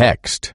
text.